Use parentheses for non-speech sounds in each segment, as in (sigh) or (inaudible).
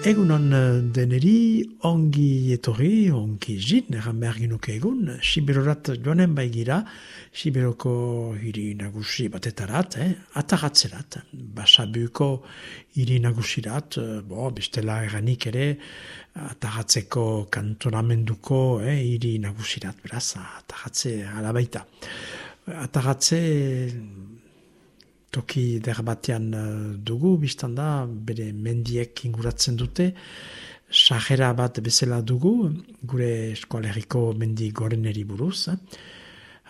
Egunon eh, deneri, ongi etorri, ongi jin, erran behar ginuke egun, Siberorat joanen baigira, Siberoko hiri nagusi batetarat, eh? ataratzerat, basabuko hiri nagusirat, eh, bo, bestela erranik ere, ataratzeko kantonamenduko eh, hiri nagusirat, beraz, ataratze alabaita. Ataratze toki derbatean uh, dugu, biztan da, bere mendiek inguratzen dute, sajera bat bezala dugu, gure eskualeriko mendi goreneri buruz.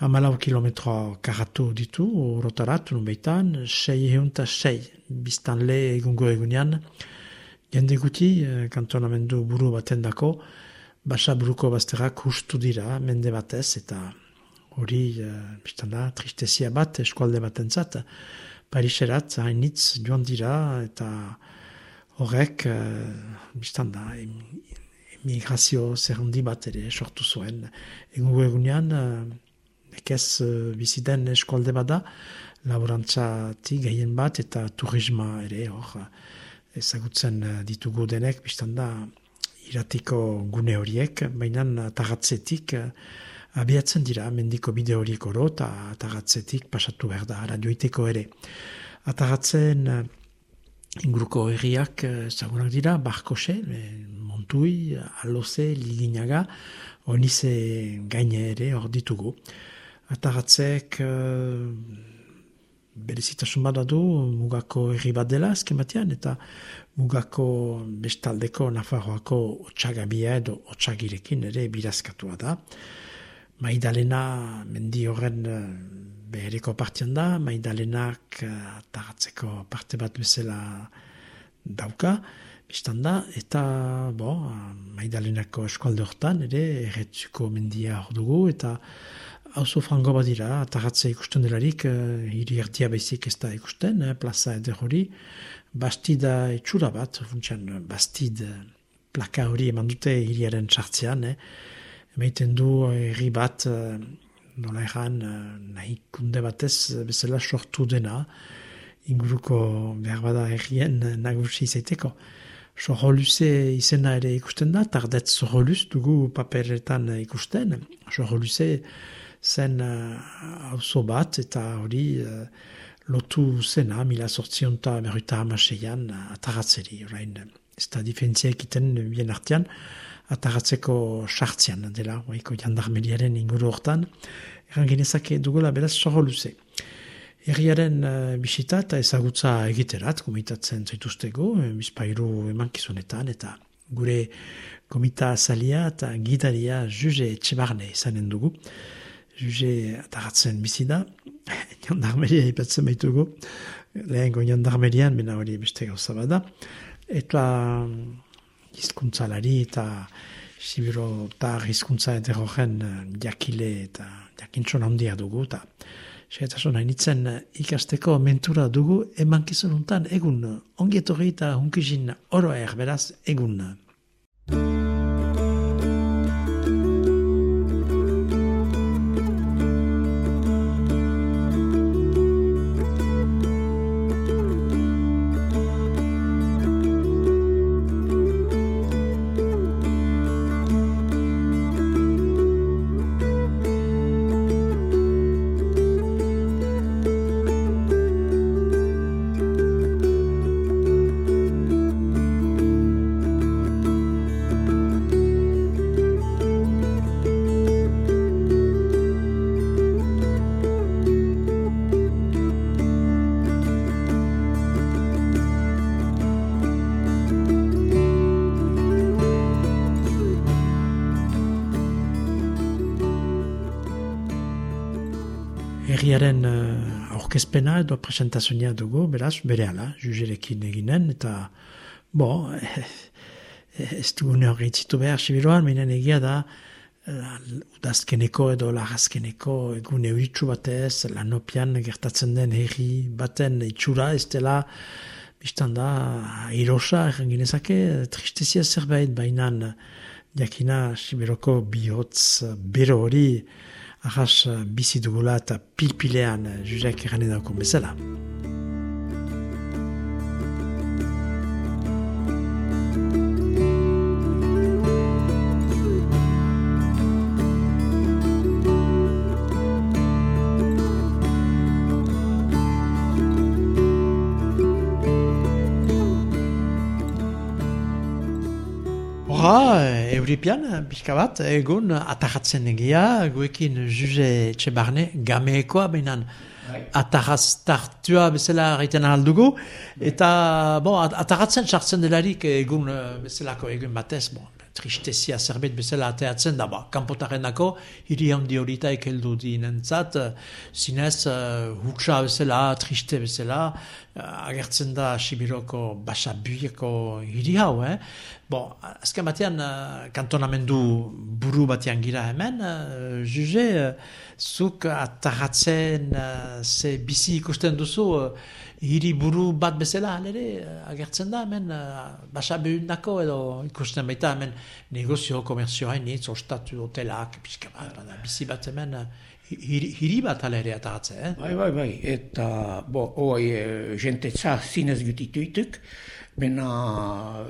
Hamalau kilometro karatu ditu, rotarat, nubeitan, sei eunta sei, biztan le egungo egunean, jende guti, uh, kantonamendu buru baten dako, basa buruko bazterak hustu dira, mende batez, eta hori, uh, biztan da, tristezia bat, eskualde bat entzat, Pariserat hainitz joan dira eta horrek uh, biztan da emigrazio zerrundi bat ere sortu zuen. Egun egunean uh, ekez uh, biziten eskualde bada laborantza gehien bat eta turisma ere hor ezagutzen ditugu denek biztan da iratiko gune horiek, baina tagatzetik abiatzen dira mendiko bide horiek oro eta atagatzetik pasatu behar da radioiteko ere. Atagatzen uh, inguruko herriak uh, dira, Barkose, eh, Montui, Aloze, Liginaga, Onize gaine ere hor ditugu. Atagatzek berezitasun bat du mugako herri bat dela eskematean eta mugako bestaldeko Nafarroako otxagabia edo otxagirekin ere birazkatua da. Maidalena mendi horren eh, behereko partian da, Maidalenak uh, taratzeko parte bat bezala dauka, biztan da, eta bo, Maidalenako eskualde hortan, ere, erretzuko mendia hor dugu, eta hauzo frango bat dira, taratze ikusten delarik, uh, hiri erdia bezik ez da ikusten, eh, plaza eder hori, bastida etxura bat, funtsan, bastid plaka hori eman dute hiriaren txartzean, eh, emaiten du herri bat uh, nola egan uh, nahi kunde batez bezala sortu dena inguruko behar bada herrien nagusi zaiteko. Soroluze izena ere ikusten da, tardet soroluz dugu paperetan ikusten. Soroluze zen hauzo bat eta hori uh, lotu zena, mila sortzionta berruita amaseian ataratzeri. Orain, ez da difentzia ekiten bien artean, atagatzeko sartzean dela, oiko jandarmeriaren inguru hortan, eran genezake dugula beraz sorro luze. Herriaren uh, bisita eta ezagutza egiterat, komitatzen zaituztego, eh, bizpairu emankizunetan, eta gure komita azalia eta gidaria juze etxebarne izanen dugu. Juze atagatzen bizida, (laughs) jandarmeria ipatzen baitugu, lehenko jandarmerian, bena hori beste gauza bada, eta hizkuntzalari eta Sibiro hizkuntza eterogen eh, jakile eta jakintxon handia dugu eta segetasun hainitzen ikasteko mentura dugu emankizun untan egun ongietorri eta hunkizin oro erberaz egun. Herriaren uh, aurkezpena edo presentazioa dugu, beraz, bere ala, jugerekin eginen, eta, bo, eh, ez dugu neogitzitu behar, sibiroan, minen egia da, udazkeneko edo lagazkeneko egun euritzu batez, lanopian gertatzen den herri baten itxura, ez dela, biztan da, irosa, errenginezake, tristezia zerbait, bainan, jakina, sibiroko bihotz, bero hori, ahas bizi dugula eta pilpilean juzek eranen daukun bezala. Euripian, pixka bat, egun atajatzen egia, guekin juze etxe barne, gameekoa behinan bai. atajaztartua bezala gaiten aldugu, eta bo, atajatzen sartzen delarik egun eh, bezalako egun batez, bon, tristezia zerbait bezala ateatzen da, ba, kanpotaren dako, hiri handi horita ekeldu dinentzat, zinez, uh, hutsa bezala, triste bezala, uh, agertzen da Sibiroko basabuieko hiri hau, eh? Bon, azken batean, uh, kantonamendu buru batean gira hemen, uh, juge, uh, zuk ataratzen, uh, ze bizi ikusten duzu, uh, hiri buru bat bezala ere eh, agertzen da hemen uh, basa behundako edo ikusten baita hemen negozio komerzioa hainitz, ostatu hotelak, pixka bat, bada, bizi bat hemen uh, hiri, hiri bat ere ataratze, eh? Bai, bai, bai, eta bo, oi, jente tza zinez gutituituk, bena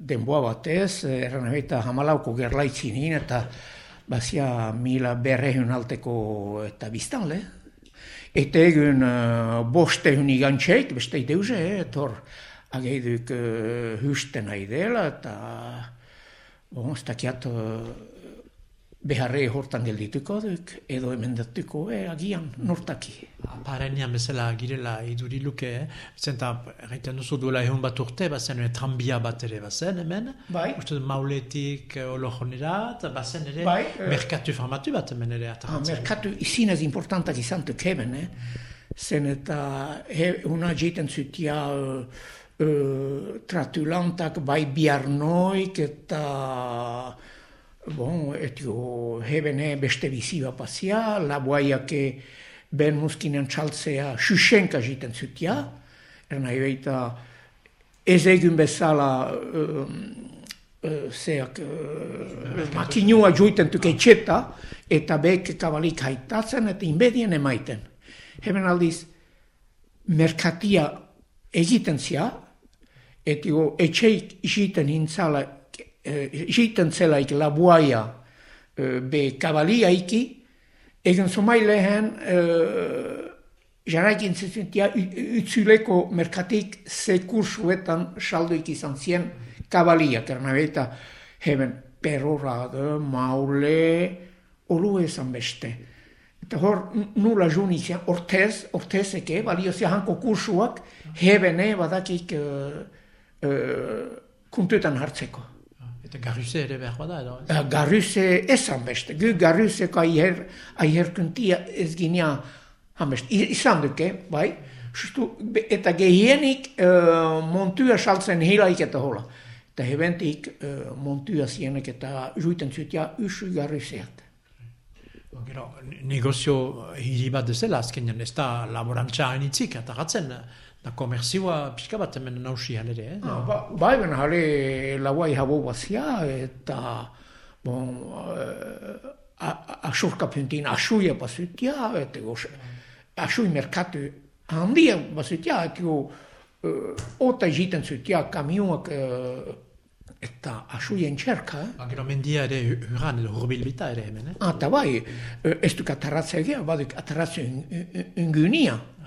denboa batez, erran eta hamalauko gerlaitzin eta bazia mila berrehun alteko eta biztanle, Eta egun uh, boste hun igantxeik, beste ideuze, eh, etor ageiduk uh, husten aidela, eta bon, ez dakiat uh, beharre hortan geldituko duk, edo emendatuko e, agian nortaki. Parenean bezala girela iduri luke, eh? zenta gaiten duzu duela egun bat urte, bazen ere trambia bat ere bazen hemen, bai. uste mauletik uh, olohonera, eta bazen ere bai, merkatu formatu bat hemen ere atatzen. Ah, merkatu izinez importantak izan tuk hemen, eh? zen eta he, una jiten zutia uh, uh, tratulantak bai biarnoik eta bon, etio hebene beste bizia pasia, la boaiake ben muskinen txaltzea xuxenka jiten zutia, erna ebeita ez egun bezala uh, zeak uh, makinua juiten tuke txeta, eta bek kabalik haitatzen, eta inbedien emaiten. Heben aldiz, merkatia egiten zia, etio etxeik jiten jiten eh, zelaik labuaia eh, be kabalia iki, egen somai lehen uh, jarraikin zizentia utzuleko merkatik ze kursuetan saldoik izan zien kabalia, beta hemen perorado, maule, olu ezan beste. Eta hor, nula juni zian, ortez, ortezeke, balio zian hanko kursuak, hebene badakik uh, uh, kuntuetan hartzeko. Eta garruse ere behar bada edo? Uh, garruse esan beste. Gu garruseko aiher, aiherkuntia ez ginea hamest. Izan duke, bai? Justu, eta gehienik uh, montua saltzen hilaik eta hola. Eta hebentik uh, montua zienek eta juiten zutia usu garruseat. Gero, negozio hiri bat dezela azkenean, ez da laborantza hainitzik, eta gatzen, Da komerzioa pixka bat hemen nausi ere, eh? Ah, ba, bai, ben jale lauai habo bazia, eta bon, uh, asurka puntin asuia bazutia, eta gos, asui merkatu handia bazutia, eta go, uh, ota jiten zutia kamioak uh, eta asuien txerka. Eh? Ba, gero mendia ere huran, edo hurbilbita ere hemen, eh? Ah, eta bai, ez duk atarratzea egia, baduk atarratzea ungunia. Era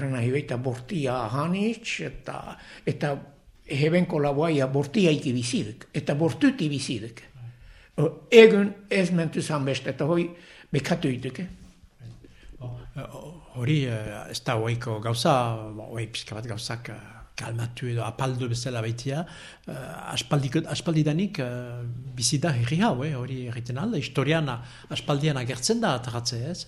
nahi baita bortia hanitz, eta, eta hebenko laboaia bortia iki bizidek, eta bortuti bizidek. Egun ez mentu zan beste, eta hoi bekatu ituk. Hori, ez da hoiko gauza, hoi pixka bat gauzak kalmatu edo apaldu bezala baitia, aspaldi danik, bizida herri hau, eh, hori egiten alda, historian aspaldian agertzen da atarratze, ez?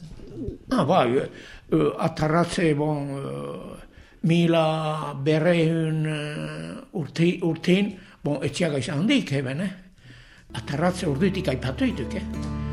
Ah, bai, uh, atarratze, bon, uh, mila berreun uh, urti, urtin, bon, etxiaga izan handik, eben, eh? Atarratze urdutik aipatu dituk, eh?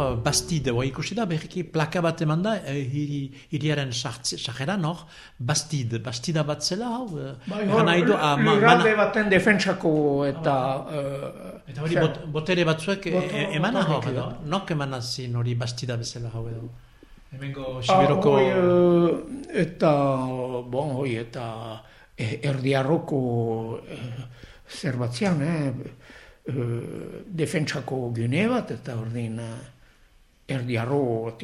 Hor, bastide, hoa ikusi da, berriki plaka bat eman da, e, hiri, hiriaren sajeran hor, bastide, bastida bat zela hau, e, bai, du, ah, lurralde baten defentsako eta... Uh, eta hori bot, botere batzuek e, eman hor, edo, nok eman zin hori bastida bezala hau edo. Hemengo Sibiroko... Ah, uh, eta, bon, hoi, eta erdiarroko zerbatzean, eh, defentsako gune bat, eta ordin uh, erdiarro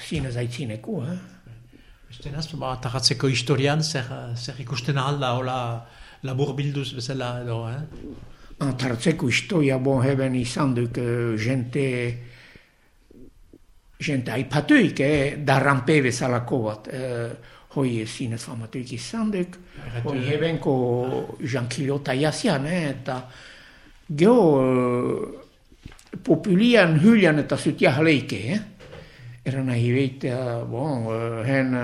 zinez aitzineko. Eh? Beste naz, ba, tarratzeko historian zer, zer ikusten alda, hola labur bilduz bezala edo, eh? Ah, tarratzeko historia, bon, heben izan duk uh, jente jente aipatuik, eh, darrampe bezalako bat, uh, hoi zinez famatuik izan duk, hoi hebenko jankilota jasian, eh, eta Geo hyljan eta sytja haleike, eh? Era nahi veitä, bon, hen,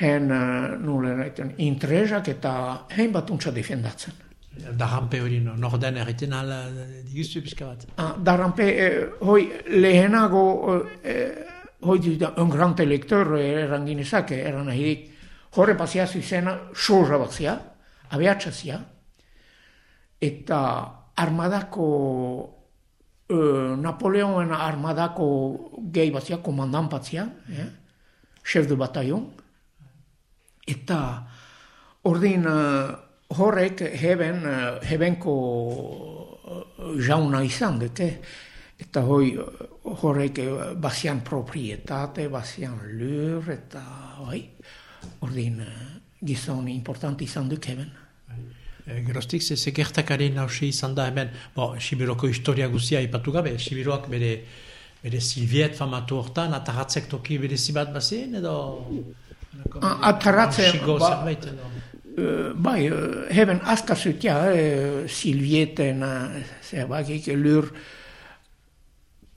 hen uh, nulle näiden intrežak eta hen bat untsa defendatzen. Darampe hori no, norden erriten ala digustu pizka bat. Ah, darampe, eh, hoi lehenago, eh, hoi dira, un gran elektor erangin ezake, era nahi dik, horre pasiaz izena, sorra bat zia, abeatsa zia, eta armadako uh, Napoleonen armadako gehi batzia, komandan batzia, eh? chef de batallon, eta ordin uh, horrek heben, uh, hebenko uh, jauna izan dute, eta hoi horrek bazian proprietate, bazian lur, eta hoi, ordin gizon importanti izan duk heben. E, geroztik, ze, ze gertakaren hausi izan da hemen, bo, Sibiroko historia guzia ipatu gabe, Sibiroak bere, bere Silviet famatu hortan, ataratzek toki bere zibat bazien, edo... Ataratzek, ba, uh, bai, uh, heben askazutia, uh, Silvieten, uh, zer bakik, lur,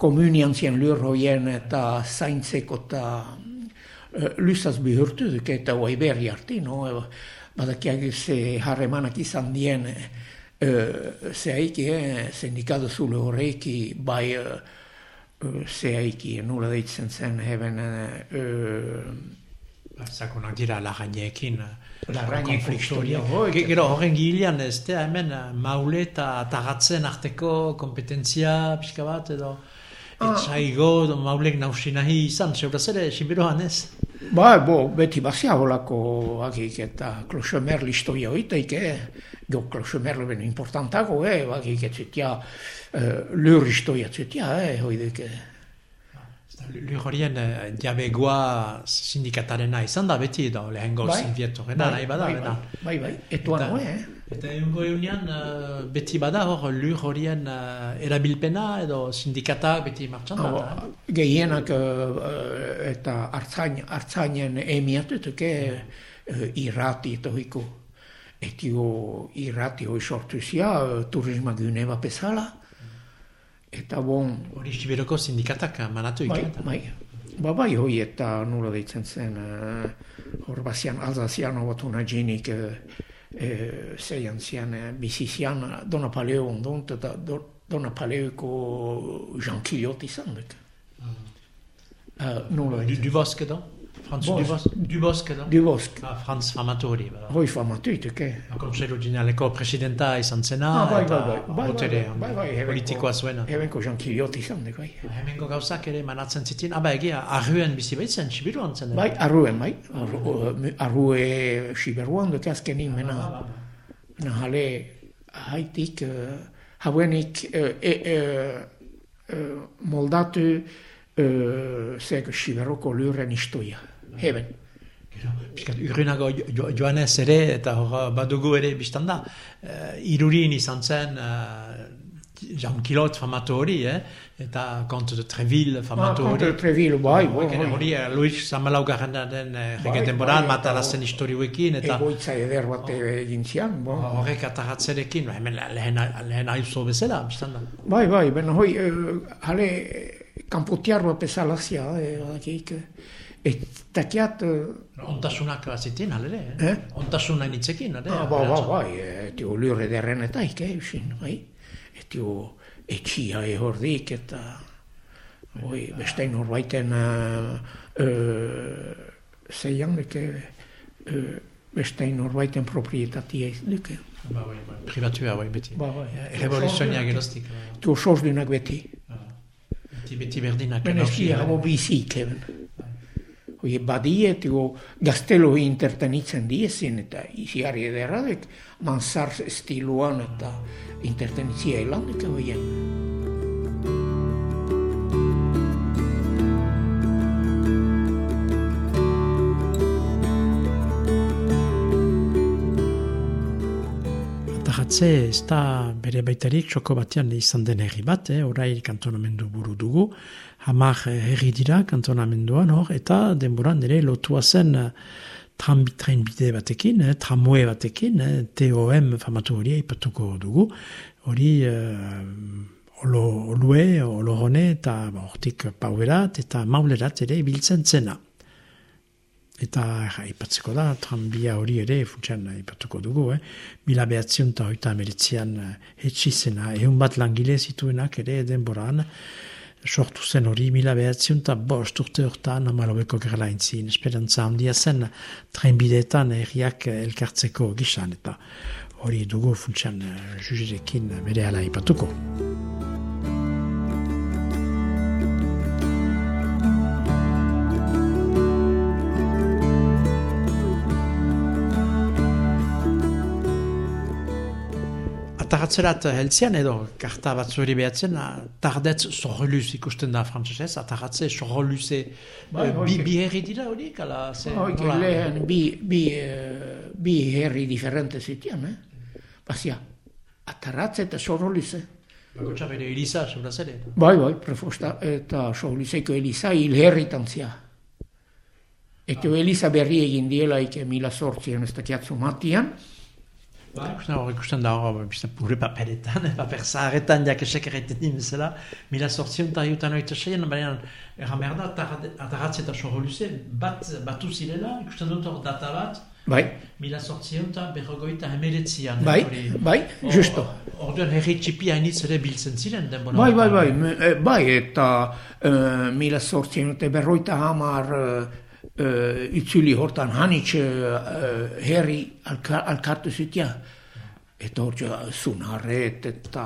komunian zien lur hoien eta zaintzeko eta uh, lusaz bihurtu duk eta oai berri arti, no? Badakiak ze harremanak izan dien e, ze haiki, e, sindikatu zule horreiki, bai e, ze haiki, nula deitzen zen heben... E, Zakonak dira lagaineekin. Lagaineekin historia. Gero horren gilean ez da hemen maule eta tagatzen arteko kompetentzia pixka bat edo... Ah. Etzaigo, maulek nausinahi izan, zeuraz ere, sibiroan ez? Ba, bo, beti bazia holako agik eta klosemer listoia hoiteik, eh? Jo, klosemer ben importantago, eh? Agik ez zitia, uh, lur listoia zitia, eh? Hoidek, eh? Lur horien uh, diabegoa sindikatarena izan da beti edo lehengo bai, zinvietorena, bai, nahi bada, bai, bai, bai, bai, etuan hoe, eh? Eta egungo eunian, uh, beti bada hor lur horien uh, erabilpena edo sindikata beti martxan da. Oh, gehienak uh, eta hartzain, hartzainen emiatutuk uh, irrati eta hoiko. Etio irrati hoi sortu zia, uh, turisma gune bat bezala. Eta bon... Hori sibiroko sindikatak manatu ikan. Bai, bai. Ba bai hoi eta nula deitzen zen. Uh, hor bazian alzazian hau batu naginik... Uh, eh, zeian zian eh, bizi zian Dona Paleo ondont eta Dona Paleoko Jean Kiliot izan duk. Mm. Uh, nola, du, du da? Franz Bos. du, Bos du Bosque da? Du Bosque. Ah, Franz Famatori. Hoi Famatori, tuke. Konseilu generaleko presidenta izan zena. Ah, bai, bai, bai. bai, botere, bai, bai, politikoa zuena. Hebenko Jean Kiliot izan duk, bai. Hemenko gauzak ere manatzen zitin. Ah, bai, egia, arruen bizi baitzen, Sibiruan zen. Bai, arruen, bai. Arrue Sibiruan duk azkenin, mena. Ah, bai, bai na hale haitik hauenik uh, e, moldatu uh, zeg siberoko lurren istoia. Heben. Piskat, urinago jo, joanez ere, eta hor badugu ere biztan da, uh, irurin izan zen, uh, Jean Kilot famatu hori, eh? eta Conte de Treville famatu Ah, hori. Conte de Treville, bai, bai, bai. hori, eh, Luis Zamalau garrana den eh, Bai, regeten bai, boran, eta matarazten historiuekin, eta Egoitza eder bat egin zian, bo. horrek ataratzerekin, ba, hemen lehen, lehen aizo bezala, biztan da. Bai, bai, ben hoi, eh, hale, kanpotiar bat bezala zia, eh, badakik, eh, Ontasunak bazitin, halere, eh? Eh? Ontasuna initzekin, ere? ah, ba, ba, bai, eh, tio lurre derren eta ik, eh, usin, bai, etio etxia ehordik, eta, hoi, bestein horbaiten, uh, uh, zeian, deke, uh, bestein horbaiten proprietatia izduke. Ba, bai, bai. Privatua, bai, beti. Ba, bai. Revoluzionia geroztik. Tio sosdunak beti. Beti, beti berdinak. Ben nausi, eskia eh? habo bizik, eben. Hoi, badie, tigo, gaztelo intertenitzen diezin, eta iziari ederradek, mansar estiluan eta intertenitzia elandek, hoien. Ataratze ez da bere baitarik txoko batean izan den herri bat, eh? orai kantonamendu buru dugu, hamar eh, herri dira kantonamenduan hor, eta denboran ere lotua zen eh, trambi- trenbide batekin, eh? tramue batekin, eh? TOM famatu hori aipatuko dugu, hori eh, olo, olue, olorone eta ba, hortik pauerat eta maulerat ere ibiltzen zena. Eta aipatzeko da, tranbia hori ere, funtsan aipatuko dugu, eh? mila behatzion eta hoita ameritzian etxizena, ehun bat langile zituenak ere denboran, sortu zen hori mila behatzion eta bost urte hortan amalobeko gerla intzin, esperantza handia zen trenbideetan herriak elkartzeko gisan, eta hori dugu funtsan juzirekin bere ala aipatuko. Ataratzerat heltzean edo karta bat zuri behatzen, tardetz sorreluz ikusten da frantzesez, ataratze sorreluze Bai, eh, bai, bi, bi herri dira horiek, ala ze... Hoi, nola? lehen bi, bi, eh, bi herri diferente zitian, eh? Basia, ataratze eta sorolize. Bakotxa bere Elisa, zura zere. Bai, bai, prefosta, eta sorolizeko Elisa hil herritan zia. Eta Elisa berri egin dielaik mila sortzien ez dakiatzu matian, Ikusten hor ikusten da hor, bizten pure paperetan, paper zaharretan jakesek erraiten dimezela, mila sortzion eta hiutan oita seien, baina erran behar da, atarrat- ataratze eta sorroluze, bat, batu zirela, ikusten dut hor data bat, bai, mila sortzion eta berrogoita hemeretzian. bai, hori. bai, Hor- justo. Orduan herri txipi hainitz ere biltzen ziren denbora. Bai, bai, bai, horretan. me- eh, bai, eta uh, mila sortzien eta berroita hamar uh, uh, itzuli hortan hanitz uh, herri alka, alkartu zitia. Eta hor zunarret eta...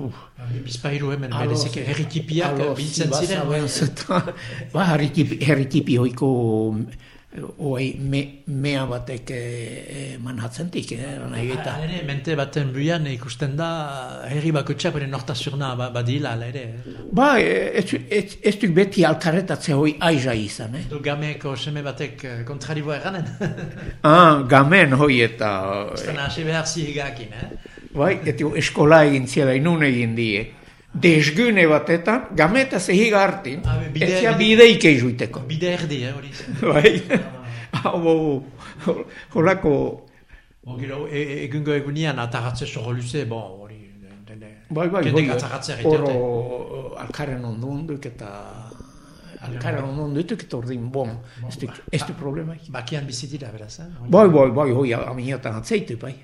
Uf, Bizpahiru hemen, Alo, berezik herri tipiak alo, biltzen ziren. (laughs) ba, herri tipi, herri tipi hoiko oai me, mea batek eh, manhatzentik, eh, nahi eta. Hala ere, mente baten buian ikusten da, herri bakotxak bere nortasuna ba- badila, ere. Ba, eh, ez, ez, ez duk beti alkarretatze hoi aiza izan, eh? Du gameko seme batek eh, kontrariboa erranen. (laughs) Ah, gamen hoi eta... Zena hasi behar zihigakin, eh? Bai, eta eskola egin ziela inun egin die. Desgune batetan, gameta zehiga hartin, Ah, ez zia bide- bideik eizuiteko. Bide erdi, eh, hori. Bai, (laughs) hau, horako, Bo, gero, e, e, egungo egunian ataratze zorro luze, bon, hori... dene- bai, bai, Kendek hoi, ataratze egiteote. oro alkarren ondunduk eta alkarren ondunduk eta ordin, bon, ez du, ez du problema. Bakian bizi dira, beraz, eh? Hori. Bai, bai, bai, hoi, aminetan atzeitu, bai.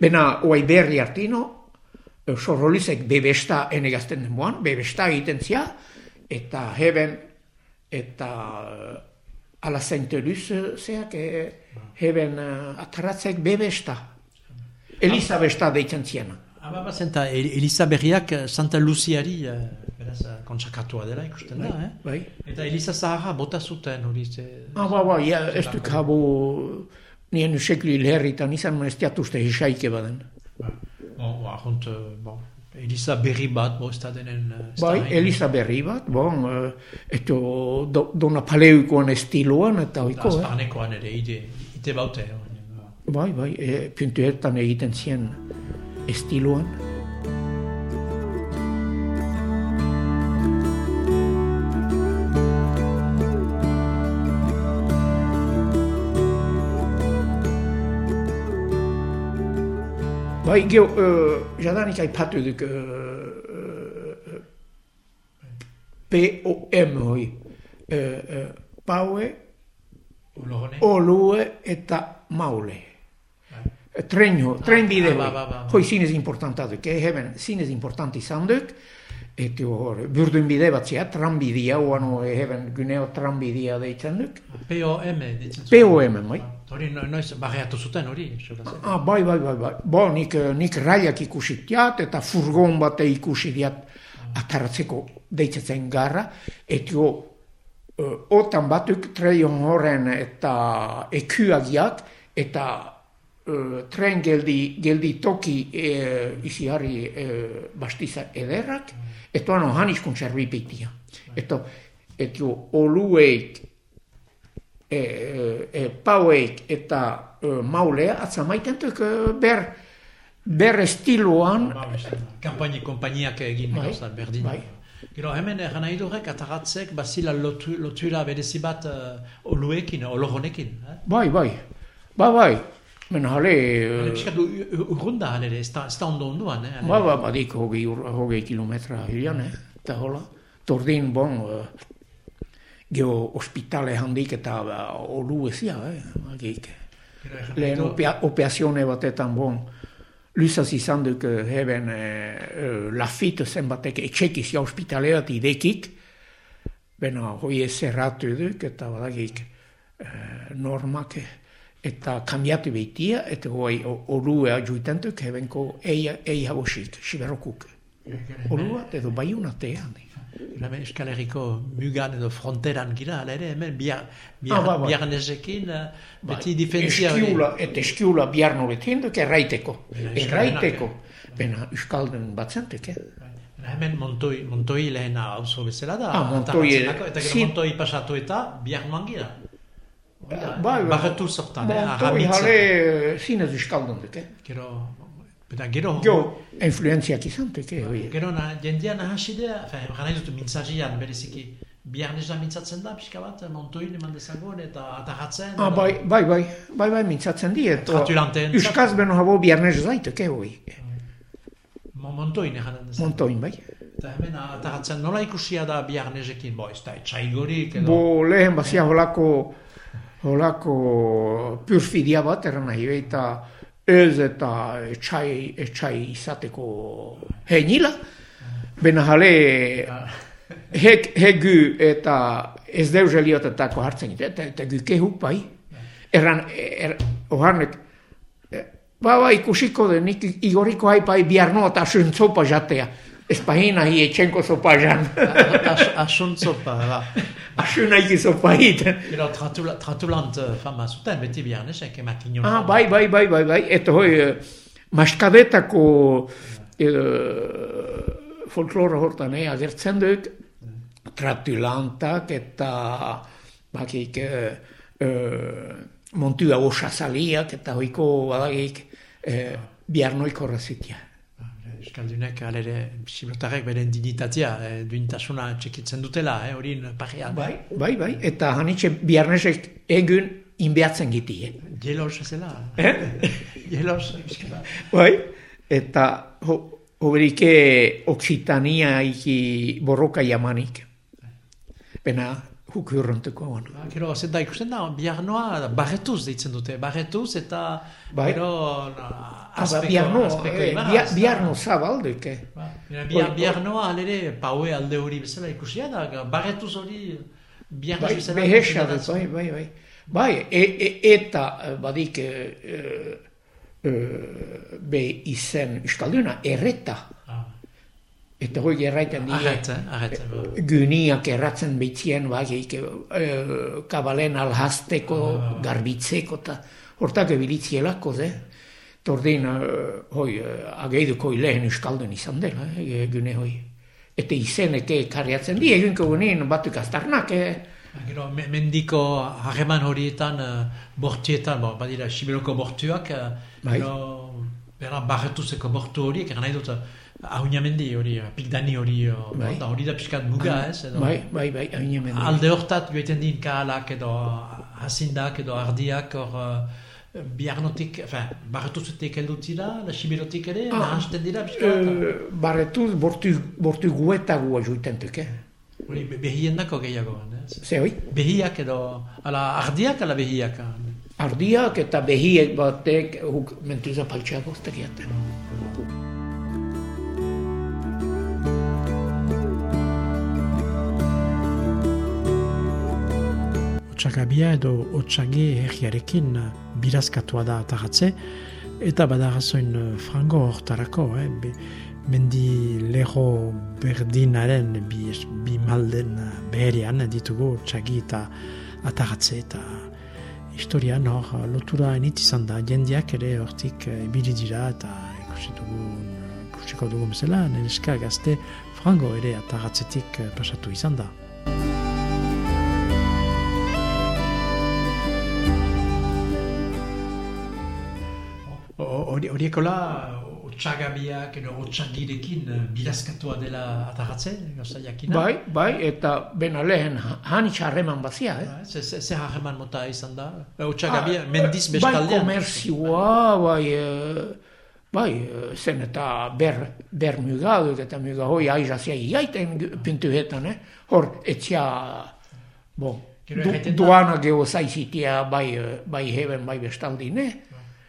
Bena, oai berri hartino, sorrolizek bebesta enegazten den moan, bebesta egiten zia, eta heben, eta uh, ala zenteluz zeak, eh, heben uh, ataratzek bebesta. Eliza besta deitzen ziena. Aba bazen, eta El- Elisa berriak eh, Santa Luciari, eh, beraz, eh, kontsakatua dela ikusten da, eh? Bai. Eta Elisa Zaharra bota zuten, hori ze... Ah, ba, ba, ja, ez duk habo, nien usekli herritan izan, ez diatuzte hisaike baden. Bon, ahont, eh, bon, Elisa berri bat, bo, ez da denen... eh, da Bai, Elisa berri bat, bon, uh, eto do, dona paleuikoan estiloan eta oiko, eh? Azparnekoan ere, ide, ite baute. eh, Bai, bai, e, puntuetan egiten zien estiloan. baigeu jadanik aipatu duk POM hori. Paue, Olue eta Maule. Treño, trenbide hori. Hoi zinez importanta duk. Heben zinez importanti zan duk. Eta hor, burdun bide bat zia, oano heben guneo tranbidia deitzen duk. POM ditzen zuen. POM, bai. Hori no- noiz barreatu zuten hori. Ah, bai, bai, bai, bai. Bo, nik, eh, nik railak ikusi diat, eta furgon bate ikusi diat ataratzeko deitzatzen garra, eta jo, uh, otan batuk treion horren eta ekuagiak, eta uh, tren geldi, geldi toki uh, iziari uh, bastiza ederrak, eta ano haniskun zerbipeitia. Eta, eta jo, olueik, e, e, pauek eta e, maulea atzamaitentuk e, ber, ber estiloan Ba, beste. Kampaini konpainiak egin Bai, gauzat berdin. bai. Gero hemen egan nahi durek ataratzek bazila lotu, lotura berezi bat uh, oluekin, olohonekin. Eh? bai, bai, bai, bai, men Uh, e, u- urrunda halere, ez da, ez da ondo onduan. Eh? ba, ba, badik hogei, hogei kilometra hilian, eh? hola, tordin, bon, e, geho ospitale handik eta ba, olu ezia, eh? Nahi lehen opea, opeazione batetan bon, luzaz izan duk heben eh, lafit zenbatek etxekiz ja ospitaleat idekik, bena hoi ez erratu duk eta badagik eh, normak eta kambiatu behitia, eta hoi orua juitentuk hebenko eia, eia hosik, siberokuk. Orua edo baiunatean. Gero hemen Euskal Herriko mugan edo fronteran gira, hala ere, hemen bihar, Ah, bihar, bai, bai. biharnesekin eh, beti difentzia hori. Eskiula, eta eskiula bihar noretin duk erraiteko. Erraiteko. Bena, euskalden batzentek, eh? Baina Hemen Montoi, Montoi lehena auzo bezala da. Ah, Montoi, Eta gero zin- Montoi pasatu eta bihar noan. Bai, bai. Barretu sortan, eh, Montoi arramitzen. jale zinez euskalden duk, eh? Gero, eta gero, Jo, influenziak izan eh? hoi. gero na, jendean nahasidea, fe, gana dut mintzazian bereziki, bihar neza mintzatzen da, pixka bat, Montoin eman dezagun, eta atarratzen. Ah, bai, bai, bai, bai, bai, mintzatzen di, eta euskaz beno habo biarnez zaituk, eh? hoi. Mo- Montoin egan dezagun. Montoin, bai. Eta hemen atarratzen nola ikusia da bihar nezekin, bo, ez da, etxaigorik, edo... Bo lehen bazia holako, holako purfidia bat, erran nahi, eta ez eta etxai, etxai izateko heinila, bena jale hek, hegu eta ez deus heliotetako hartzen ite, eta, eta gukehuk bai, erran, er, oharnek, eh, ba, ba, ikusiko de, nik igoriko haipai biarno eta suntzopa jatea, ez pahina hi etxenko sopa jan, As- Asuntzopa, ba. asuna iki sopa hiten. Gero tratula, tratulant eh, fama zuten, beti bihar nezek, emakin Ah, bai, bai, bai, bai, bai, eta hoi, eh, maskadetako eh, folklora hortan, eh, agertzen duk, tratulantak eta bakik eh, eh, montua osazaliak eta hoiko badagik eh, biarnoiko horrezitia. Euskaldunek, alere, silotarrek beren dignitatea, eh, duintasuna txekitzen dutela, eh, hori parean. Bai, bai, bai, eta hanitxe biarnesek egun inbeatzen giti, eh? Jelos zela. (laughs) Jelos, euskara. Bai, eta ho, hoberike Occitania iki borroka jamanik. Bena, huk hurrontuko hon. Ba, Gero, zer da ikusten da, biarnoa, barretuz deitzen dute, barretuz eta Bai. gero na, Aba, azpeko, biarno, azpeko eh, da? biarno zabalduk, eh? Ba, biarnoa alere paue alde hori bezala ikusia da, barretuz hori biarnoz Bai, bezala. behesa konsideratzen. bai, bai, bai. Bai, e, e, eta eh, badik e, e, be izen euskalduna, erreta. Eta hoi erraiten die, Arret, eh, arret. ba. gyniak erratzen behitzien, bakik, e, kabalen alhazteko, garbitzeko, eta hortak ebilitzielako, ze? Tordin, uh, hoi, ageiduko lehen euskaldun izan dela, eh, gyne hoi. Eta izeneke karriatzen di, eginko gunin batuk aztarnak, eh? Gero, me- mendiko harreman horietan, uh, bortietan, bo, badira, Sibeloko bortuak, uh, Bai. gero, bera, barretuzeko bortu horiek, nahi dut, ahuina mendi hori, uh, pikdani hori, uh, Bai. da, hori da pixkat muga, ez? Edo, Bai, bai, bai, hemen. Alde hortat joiten din kahalak edo hasindak edo ardiak hor uh, biarnotik, enfin, barretuzetik eldutira, la sibirotik ere, Ah. nahasten dira, pixka bat? Uh, barretuz, bortu, bortu guetagoa juiten tuk, eh? Hori, be- behien dako gehiago, ne? Ze hoi? Behiak edo, ala ardiak ala behiak? Ardiak eta behiek batek huk mentuza paltxeak oztegiaten. Otsagabia edo otsage herriarekin eh, birazkatua da atagatze, eta badagazoin eh, frango hortarako, eh, be, mendi lego berdinaren bi, bi malden eh, beherean ditugu otsagi eta atagatze eta historian hor lotura enit izan da, jendeak ere hortik ibili dira eta ikusi dugu ikusiko dugu bezala, neneska gazte frango ere atagatzetik pasatu izan da. Horiekola, otxagabiak edo otxagirekin eh, birazkatua dela atagatze, gauza jakina? Bai, bai, eta bena lehen hanitz harreman bazia, eh? Bai, Ze, ze, ze harreman mota izan da? Otxagabia, mendiz Bai bestaldean? komerzioa, bai, eh, bai, eh, zen eta ber, ber mugaduk eta muga hoi aizazia iaiten pintuetan, eh? Hor, etxia, bon, du, duana geho zaizitia bai, eh, bai heben, bai bestaldin, eh?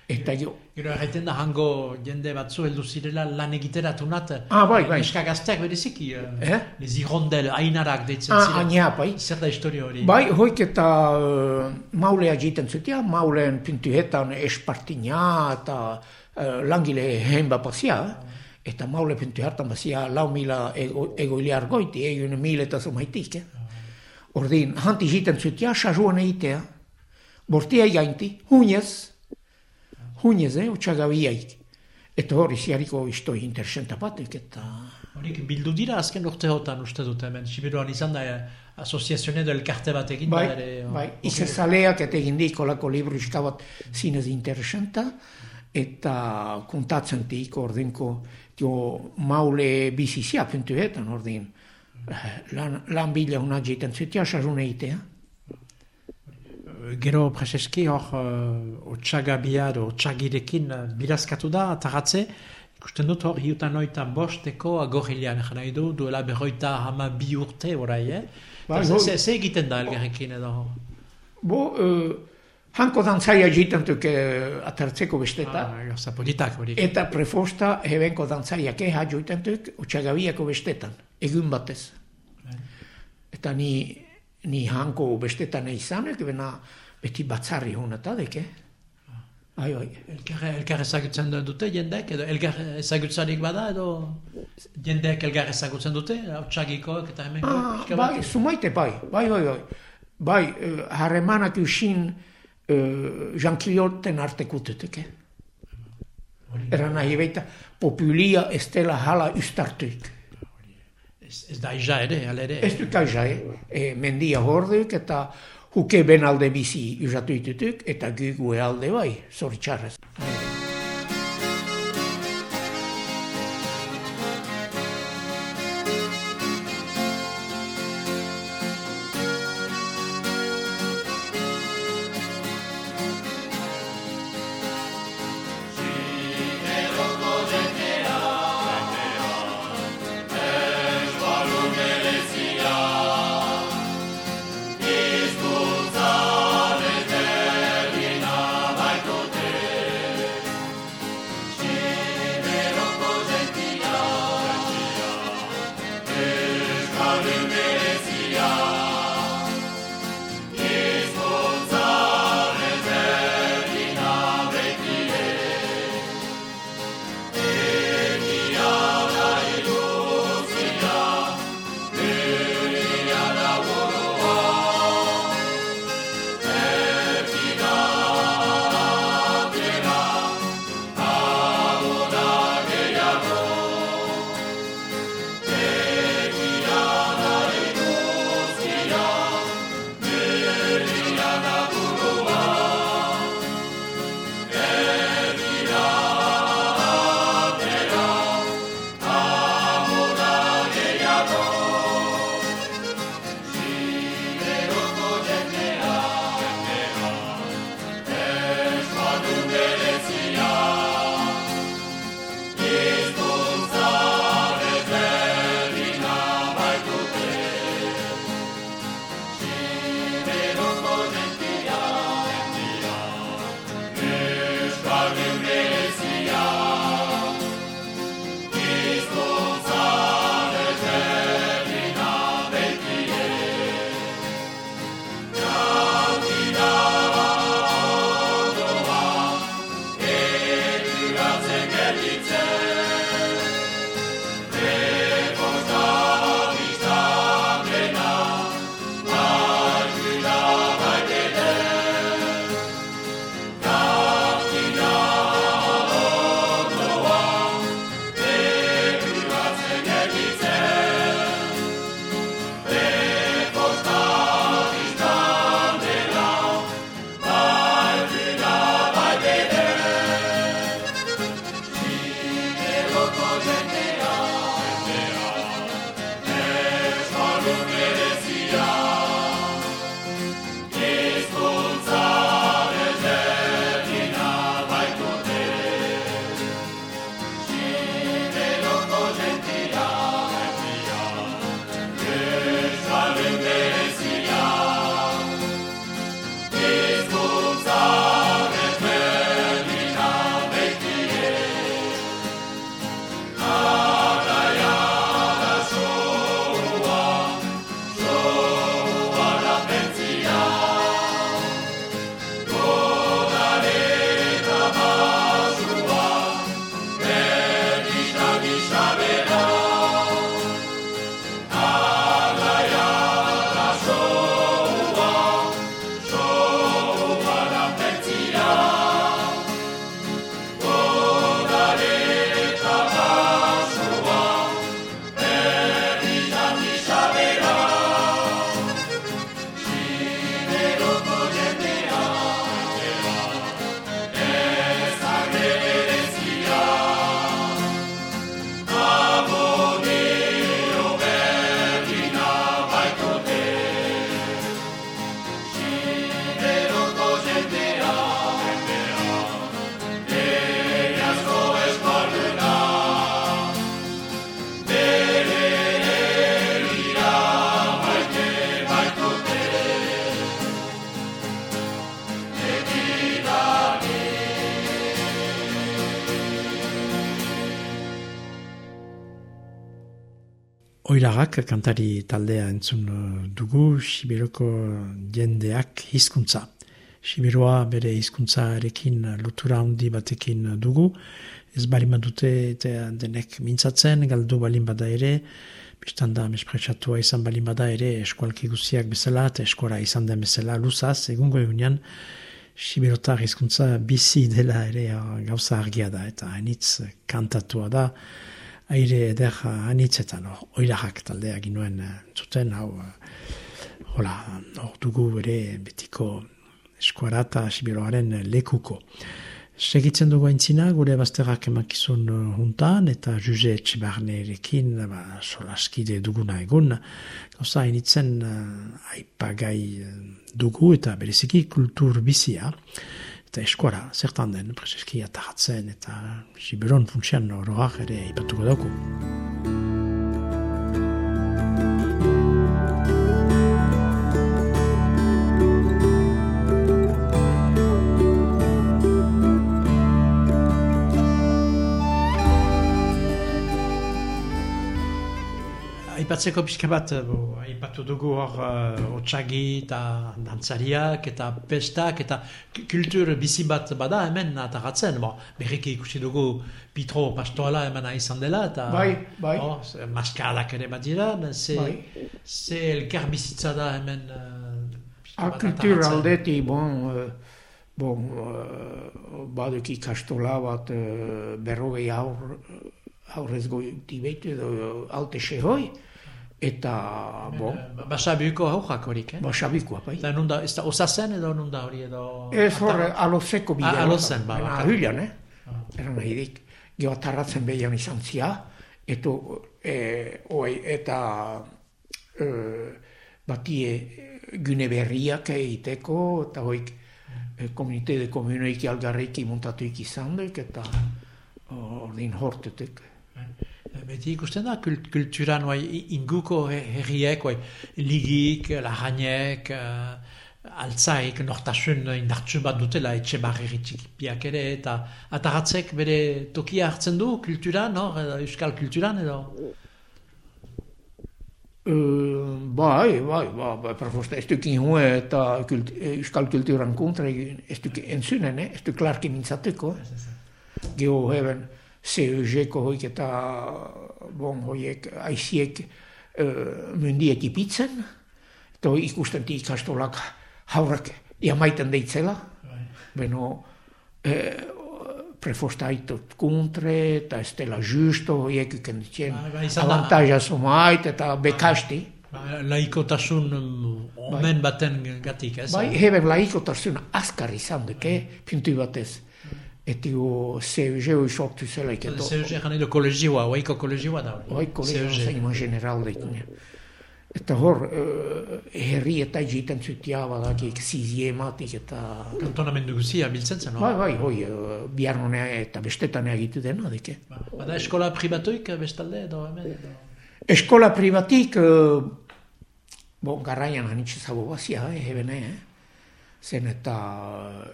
Eta jo, Gero erraiten da hango jende batzu heldu zirela lan egiteratunat. Ah, bai, bai. Neska gazteak bereziki. Eh? Eh? Les irondel, ainarak deitzen ah, ziren. aina, bai. Zer da historia hori? Bai, hoik eta uh, maulea jiten zutia, mauleen pintuetan espartina eta uh, langile hen bapazia, eta maule pintu hartan bazia lau mila ego, egoile argoiti, egun mila eta zumaitik. Eh? Ordin, hanti jiten zutia, sazuan eitea, bortia gainti, hunez, hunez, eh, utxagabiaik. Eta hori ziariko istoi interesenta batek, eta... Horik bildu dira azken urteotan uste dut hemen. Sibiruan izan da eh, asoziazione edo elkarte bat egin Bai, da ere. o- bai, ok. izazaleak eta egin dik olako libru bat zinez interesanta, eta kontatzen dik ordinko, jo maule bizizia puntuetan ordin, eh, lan, lan bila hona jiten zutia sarun eitea. Gero preseski hor uh, otxagabia edo otxagirekin uh, birazkatu da, atagatze, ikusten dut hor hiutan oita bosteko agorrilean egin nahi du, duela berroita hama bi urte orai, eh? Eta hoi. ze, ze egiten da elgarrekin edo? Bo, uh, hanko dantzaia jiten tuk uh, atartzeko besteta, Ah, gauza politak hori. eta prefosta hebenko dantzaiak eha joiten tuk utxagabiako bestetan, egun batez. Eta ni, ni hanko bestetan izanek, bena beti batzarri honetadek, eh? Bai, bai. Elkar, elkar ezagutzen dute jendeak, edo elkar ezagutzarik bada, edo jendeak elkar ezagutzen dute, otxagikoak eta hemen Ah, bai, sumaite bai, bai, bai, bai. Bai, eh, harremanak usin uh, jankilioten artekutetek, eh? Eran nahi baita, populia ez dela hala ustartuik. Ez, ez da iza ere, ala ere. Ez duk aiza, eh? E, mendia horduk eta huke ben alde bizi usatu itutuk, eta gugue alde bai, zoritxarrez. Oiragak kantari taldea entzun uh, dugu Sibiroko jendeak hizkuntza. Sibiroa bere hizkuntzarekin lotura handi batekin dugu, ez balin badute eta denek mintzatzen, galdu balin bada ere, biztan da mespresatua izan balin bada ere eskualki guziak bezala eta eskora izan den bezala luzaz, egungo egunean, Sibirotar hizkuntza bizi dela ere uh, gauza argia da eta hainitz kantatua da, aire eder anitzetan, oirahak taldeak ginuen eh, zuten, hau, eh, hola, hor dugu ere betiko eskuara eta sibiroaren lekuko. Segitzen dugu entzina, gure bazterrak emakizun juntan, eta juze etxibarnerekin, ba, solaskide duguna egun, gauza initzen uh, aipagai dugu eta bereziki kultur bizia, eta eskuara, zertan den, prezeski atahatzen eta siberon funtsian oroak ere ipatuko dugu. Aipatzeko pixka bat, aipatu dugu hor uh, otxagi eta dantzariak eta pestak eta kultur bizi bat bada hemen atagatzen. Bo, berriki ikusi dugu Pitro Pastoala hemen izan dela eta bai, bai. Oh, maskalak ere bat dira. Ze, Bai. ze elkar bizitza da hemen uh, bat kultur aldeti, bon, eh, bon, uh, baduk ikastola bat uh, berrogei aur, aurrez goiti bete, edo alte sehoi, eta, bon, Eh, Basabiuko haujak horik, eh? basabikoa, bai. Eta nunda, ez da osazen edo nunda hori edo... Ez hor, Ata- alozeko bidea. Ah, alozen, ba, bakar. Hülian, eh? Era nahi dik. Gio atarratzen behian izan zia, eto, e, oi, eta e, batie gune berriak egiteko, eta hoik e, komunite de komuneik algarreiki montatuik izan duk, eta ordin hortetek. Eh, Beti ikusten da kult, kulturan oai, i- inguko he- herriek, oai, ligik, lahanek, uh, altzaik, nortasun indartsu bat dutela etxe barri txikipiak ere, eta ataratzek bere tokia hartzen du kulturan, no? edo euskal kulturan edo... E, bai, bai, bai, bai, proposta, ez duk inhue eta kult, euskal kulturan kontra, egin, ez duk entzunen, eh? ez duk klarki mintzateko. Eh? Geo heben CEG-ko hoik eta bon, hoiek aiziek uh, mundiek ipitzen, eta ikusten ti ikastolak haurak jamaiten deitzela, beno eh, prefosta aitot kontre, eta ez dela justo, hoiek iken ditzen Bai, bai, izan da- eta bekasti. Ba, Laikotasun um, omen baten gatik, ez? Bai, heben laikotasun azkar izan duke, pintu batez. Eta jo CEG-o sortu zelaik eto. Zeuze egan edo kolegioa, oaiko kolegioa da hori. Kolegio CEG. enseignement general deikune. Eta hor, uh, herri eta jiten zutia badakik siziematik eta... Kantonamendu guzia biltzen zen, no? Bai, bai, hoi, uh, biharnonea eta bestetan egitu dena, dike. Ba, Bada eskola pribatuik bestalde edo hemen edo... Eskola privatik, uh, bon, garraian hanitxe zabo bazia, eh, hebene, eh? Zen eta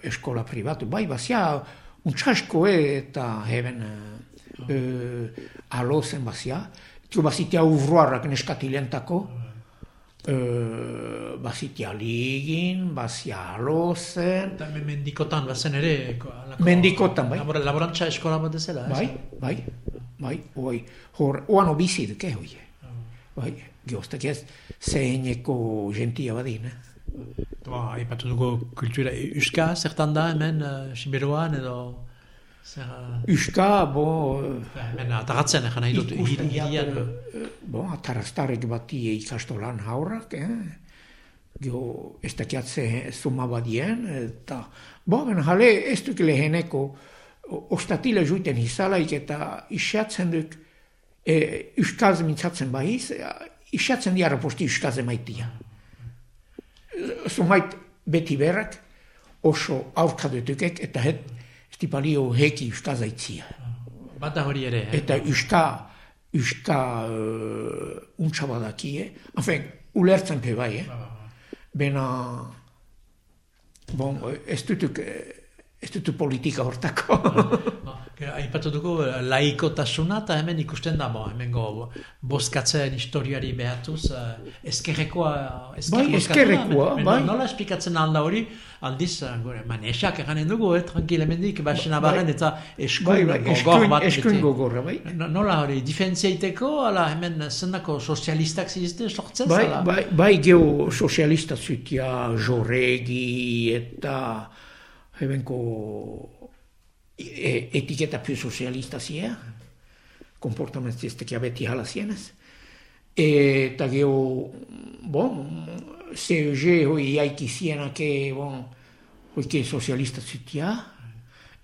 eskola pribatu, bai, bazia, untsasko eh, eta heben uh, uh, alo zen bazia. Tio bazitia uvroarrak neskatilentako, uh, bazitia ligin, bazia alo zen, Eta mendikotan bazen ere... ko- halako- Mendikotan, bai. Labor, laborantza eskola bat ezela, ez? Bai, bai, bai, oi, hor, oan obizi duke, hoi. Bai, geostak ez, zeheneko gentia badin, eh? Ba, aipatu dugu kultura euska, zertan da hemen uh, Siberuan edo... Zer, uh, Euska, bo, hemen ataratzen, egan nahi dut, hirian... eh, bo, ataraztarek bati ikastolan haurak, eh? Gio, ez dakiatze zuma badien, eta, bo, ben, jale, ez duk leheneko, o- ostatila juiten izalaik eta isatzen duk, e, euskaz mintzatzen baiz, e, isatzen diara posti euskaz emaitia. Zumait beti berrak, oso aurka dutukek, eta het, estipalio heki euskaz aitzia. Bata hori ere, eh? Eta euska, euska uh, untsa badakie, enfin, ulertzen pe bai, eh? Bena, bon, ez dutuk, ez dutu politika hortako. (laughs) Ba, Aipatu dugu eh, laikotasuna eta hemen ikusten da, bo, hemen go, boskatzen historiari behatuz, uh, eskerrekoa, Bai, eskerrekoa, bai. Nola esplikatzen alda hori, aldiz, uh, gure, manesak eganen dugu, eh, tranquilemendik, basena Bai. barren, eta eskuin Bai, bai, gogor bat. eskuin beti. gogorra, bai. No- Nola hori, diferentziaiteko, ala hemen zendako sozialistak zizte sortzen Bai, zala? bai, bai geho sozialista zutia, joregi eta e, etiketa più sozialista zia, komportamentistak beti hala zienez. Eta geho, bon, CEG hoi jaiki zienake, bon, hoike sozialista zutia,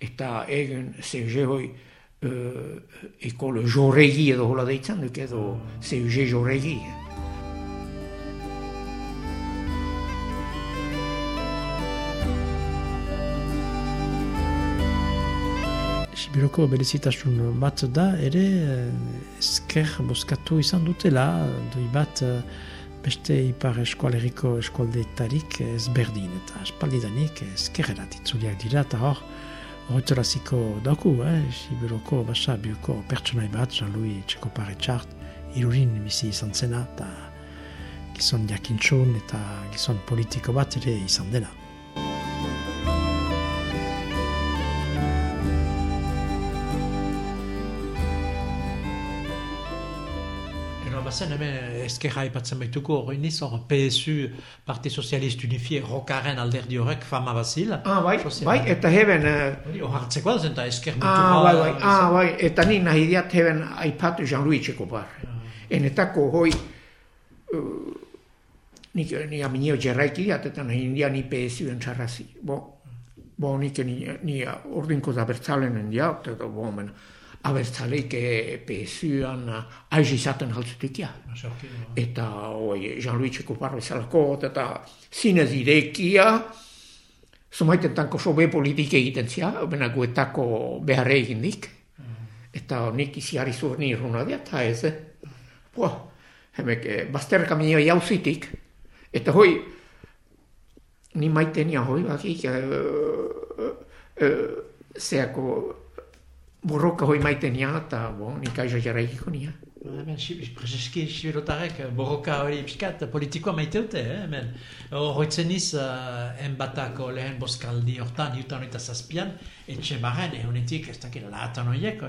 eta egen CEG hoi uh, ekol joregi edo hola deitzen duk edo CEG joregi. Sibiroko berezitasun bat da, ere eh, esker boskatu izan dutela, doi bat eh, beste ipar eskualeriko eskualdetarik ezberdin, eta espaldidanik eskerrerat itzuliak dira, eta hor, horretoraziko dauku, eh, Sibiroko basa biuko pertsonai bat, Jean-Louis Txekopare txart, irurin bizi izan zena, eta gizon jakintxun eta gizon politiko bat ere izan dela. Bazen hemen eskerra aipatzen baituko hori niz, hor PSU, Parti Sozialist Unifie, rokaren alderdi horrek, fama bazil. Ah, bai, Sozial- bai, eta heben, eh, Hori, hor hartzeko da zen, eta esker ah, mutura- bai, bai, ah, bai, eta ni nahi diat heben aipatu Jean-Louis Txekopar. Enetako hoi, uh, nik ni aminio jerraiki diat, eta nahi india ni PSU entxarrazi. Bo, bo nik ni, ni ordinko da bertzalenen diat, eta bo, men, abertzaleik eh, PSU-an aiz izaten haltzutik ja. Sorki, eta oi, Jean-Louis Txekopar bezalako, eta zinez irekia, zumaitetan sobe politik egiten zia, bena guetako beharre egindik. Eta nik iziari zuen irruna dia, eta ez, eh? Boa, hemek, eh, bazterka minio jauzitik, eta hoi, ni maitenia hoi, bakik, eh, eh, zeako borroka hoi maitenia, eta bo, nik aiza jarraikiko nia. Hemen, prezeski, siberotarek, borroka hori pixkat politikoa maite dute, eh, hemen. Horretzen iz, uh, enbatako lehen boskaldi hortan, jutan eta zazpian, etxe barren, egunetik, ez dakit, lahatan horiek,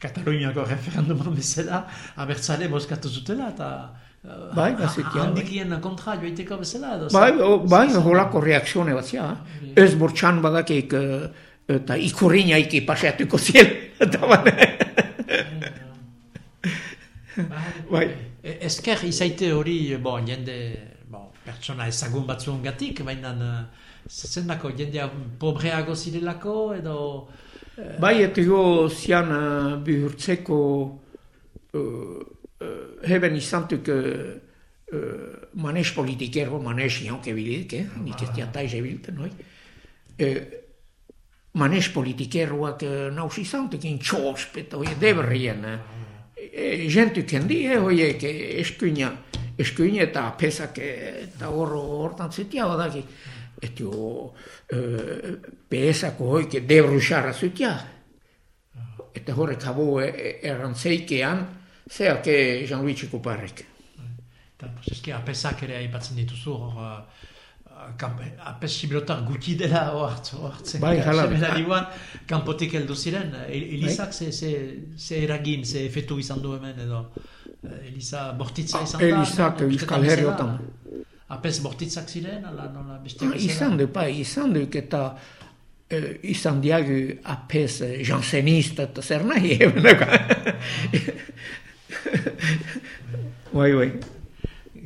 Kataluniako referenduman bezala, abertzale boskatu zutela, eta uh, Bai, bazitia, bai. handikien kontra joiteko bezala, edo. Bai, bai, holako reakzione bat zia. Ez bortxan badakik, eh, eta ikurriña iki paseatuko ziel. Eta bane. Bai. E- Esker izaite hori, bon, jende, bon, pertsona ezagun batzuen gatik, baina uh, zendako jendea pobreago zirelako, edo... Bai, eta go zian uh, bihurtzeko uh, uh, heben izantuk uh, manes politikero, manes jonke bilik, eh? nik ez diataiz ebilten, noi? Uh, manes politikeroak uh, naus izantuk in txosp, eta hoi deberrien, uh, jentuk hendi, eh, hoiek eh, eskuina, eskuina eta pesak eh, eta horro hortan zitia badaki. Eta jo, eh, pesako hoik debru xarra zitia. Eta horrek habo eh, errantzeikean, zeak eh, Jean-Louis Txikuparrek. Eta, pues, eski, apesak ere aipatzen dituzu, hor, uh, kamp, apes sibilotar guti dela ohartzu, ohartzen. Bai, libuan, kanpotik heldu ziren, Elizak ze, ze, ze eragin, ze efetu izan du hemen, edo eh, Eliza bortitza Ah, izan da? Elizak Euskal Herriotan. Apes bortitzak ziren, ala nola beste Ah, izan du, bai, izan duk eta eh, izan diagu apes eh, jansenista eta zer nahi, (laughs) Bai, bai.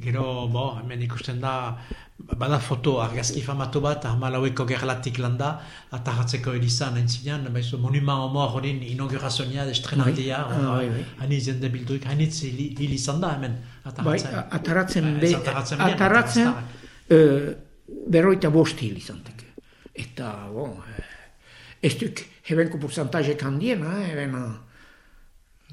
Gero, bo, hemen ikusten da, bada foto argazki famatu bat, hamalaueko gerlatik landa, atarratzeko elizan entzinean, baizu, monument homo horin inaugurazioa, estrenaldia, ah, bai, bai. hani zende bilduik, hainitz hil izan da hemen, Bai, atarratzen. ataratzen be, ataratzen ataratzen, ataratzen. uh, berroita bost hil izan teke. Eta, bon, eh, ez duk, hebenko porcentaje handiena, hebena,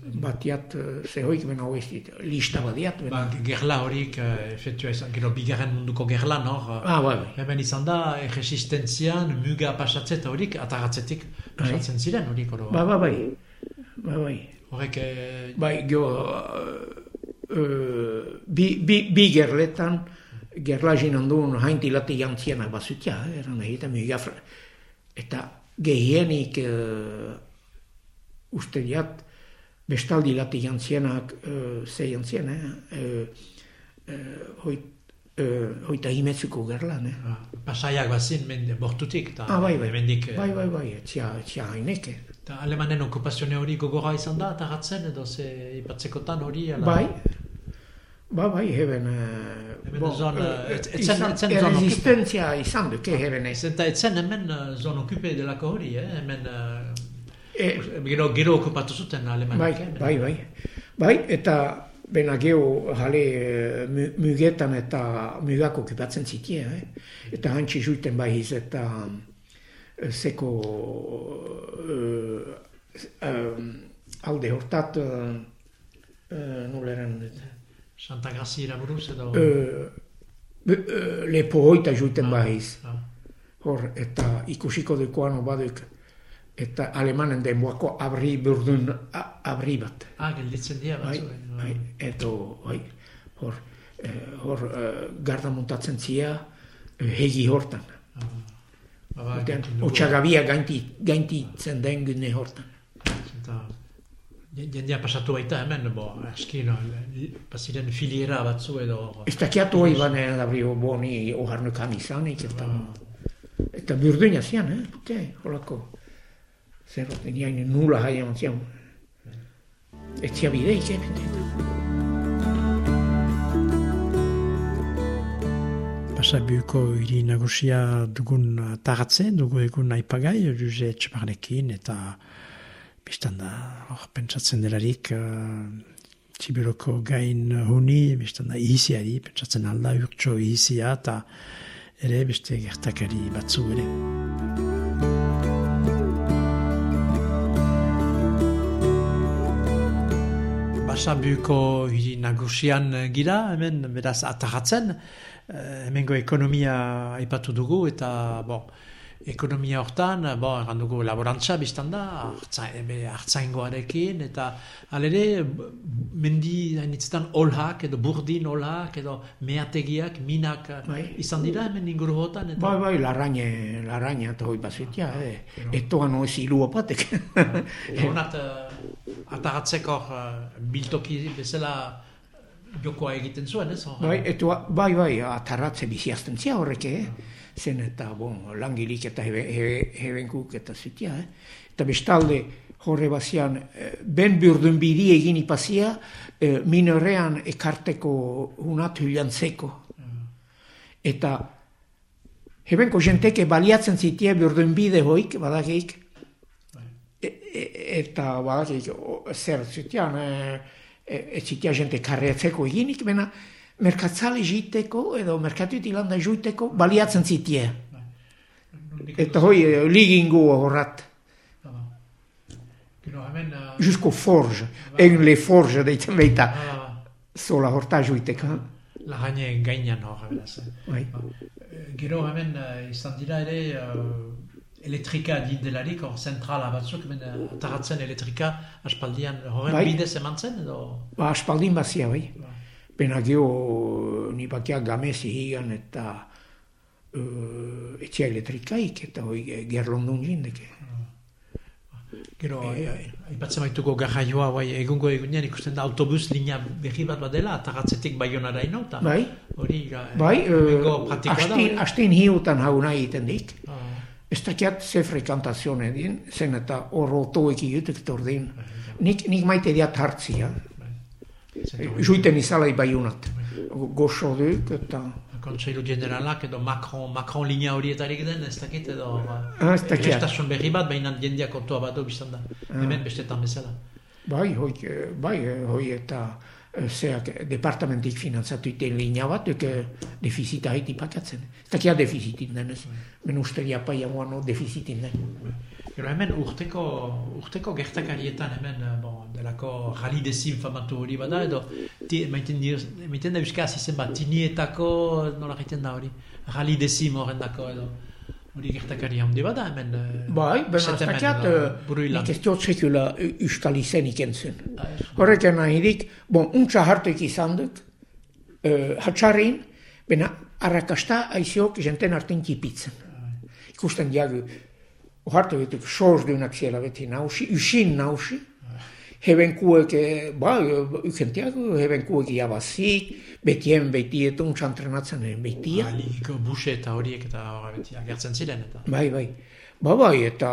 batiat, eh, zehoik hau ez lista badiat. Ba, gerla horik, uh, efektua izan, gero bigarren munduko gerla, nor? Ah, bai, bai. Hemen izan da, resistentzian, muga pasatze eta horik, ataratzetik pasatzen ziren horik oro. Ba, ba, bai. Ba, bai. Horrek, eh, Bai, gio, uh, bi, bi, bi gerletan, gerla jinan duen hainti lati jantziena bazutia, eh, eran egiten gafra. Eta gehienik uh, uste diat, bestaldi lati jantzienak, uh, ze jantzien, eh? Uh, uh, hoit, uh, hoita himetzuko gerlan, eh? ah, pasaiak bazin, mende, bortutik, eta Ah, bai, bai. hemendik, eh, Bai, bai, bai, etxia, etxia haineke. eta alemanen okupazione hori gogorra izan da, ataratzen, edo ze ipatzekotan hori, ala... Bai, ba, bai, heben... Uh, Hemen zon, eh, et- etzen- izan, etzen zon resistentzia izan duke heben ez. Zenta etzen hemen uh, zon okupe delako hori, eh? hemen uh, E, gero, gero okupatu zuten alemanek. bai, eh, bai, bai. Bai, eta bena geho jale eh, mu- mugetan eta mugako okupatzen zitia, eh? Eta hantzi juiten bai hiz eta zeko uh, alde hortat uh, uh, nuleren Santa Grazia buruz edo... uh, uh, lepo hoita juiten bai hiz. Ah, Hor, eta ikusiko dukoan baduk, eta alemanen denboako abri burdun abri bat. ah, gelditzen dira batzu. bai, eto, bai, hor, eh, hor eh, garda montatzen zia, eh, hegi hortan. Ah, dugu. Otxagabia gainti, gaintitzen den gune hortan. Eta jendea pasatu baita hemen, bo, aski, no, pasiren filiera batzu edo... Ez dakiatu hori banen abri boni oharnukan izanik, eta, eta burdina zian, eh? Pute, holako. Zer, niain nula haian zian. Ez zia bideik, eh? pute. Pasabuko hiri nagusia dugun taratze, dugu egun aipagai, juze etxebarnekin, eta biztan da, hor, pentsatzen delarik, uh, txibiroko gain huni, biztan da, ihiziari, pentsatzen alda, urtso ihizia, eta ere beste gertakari batzu ere. Basabuko hiri nagusian eh, gira, hemen beraz ataratzen, eh, hemengo ekonomia aipatu dugu, eta bon, ekonomia hortan, bon, erran dugu laborantza biztan da, hartzaingoarekin, eta alere, mendi hainitzetan olhak, edo burdin olhak, edo meategiak, minak eh, Bai. izan dira hemen inguru hotan, eta Bai, bai, larraine, larraina eta hoi bazutia, eh? Etoan oez hilu apatek. Honat, (laughs) uh, ataratzeko uh, biltoki bezala jokoa egiten zuen, ez? Bai, etua, bai, bai, atarratze biziazten zia horrek, eh? Zen eta, bon, langilik eta hebe, hebe, hebenkuk eta zutia, eh? Eta bestalde, horre bazian, eh, ben burdun bidi egin ipazia, eh, minorean ekarteko unat hulantzeko. Eta, hebenko jenteke baliatzen zitia burdun bide hoik, badakeik, E, e, eta badakik, o, zer zutian, e, e, ez zitia jente karreatzeko eginik, bena merkatzale jiteko edo merkatuit ilanda juiteko baliatzen zitie. Eta hoi e, ligingu horrat, Gero hemen... Uh, jusko forge, egin le forge deitzen baita, zola horta juiteko. Lagaine gainan hor, beraz. eh. Bai. Eh, Gero hemen izan dira ere elektrika dit delarik, hor zentrala batzuk, hemen ataratzen elektrika aspaldian horren Bai. bidez emantzen, edo... Ba, aspaldin bazia, bai. Bai. Bena geho, ni bakia gamezi higan eta uh, etxea elektrikaik, eta hoi gerlondun jindeke. Gero, eh, aipatzen baituko garraioa, bai, egungo egunean ikusten da autobus linea berri bat badela, ataratzetik baionara ino, eta Bai. hori, Bai, uh, astin, hiutan hauna egiten dik. Ah, Ez dakiat ze frekantazioen edin, zen eta horro otoek egitek tordin. Nik, nik maite diat hartzia. Juiten izalai baiunat. Goxo duk eta... Kontseilu generalak edo Macron, Macron linea horietarik den, ez dakit edo... ba, Ah, ez dakiat. Estasun berri bat, baina jendeak otoa bat du biztan da. Hemen bestetan bezala. Bai, hoi, eh, bai, eh, hoi eta eh, zeak departamentik finantzatu iten linea bat, eh, defizita haiti pakatzen. Ez dakia defizitin den ez. Men uste diapaia moano defizitin den. Gero hemen urteko, urteko gertakarietan hemen, eh, bon, delako rali dezim famatu hori bada, edo ti, maiten, dir, maiten da euskaz izen bat, tinietako, nola egiten da hori, rali dezim horren dako, edo hori gertakari handi bada, hemen... eh, Bai, ben aztakiat, uh, nik ez diot sekula euskal izenik entzun. Ah, ez. Horrek nahirik, bon, untsa hartuik izan dut, uh, hatxarrin, bena arrakasta aiziok jenten artin kipitzen. Ikusten diagu, ohartu dituk, soz duenak ziela beti nausi, usin nausi, heben kuek, ba, ukentiago, heben kuek iabazik, betien beti entrenatzen betia. Alikiko buse eta horiek eta beti agertzen ziren eta. Bai, bai. Ba, bai, eta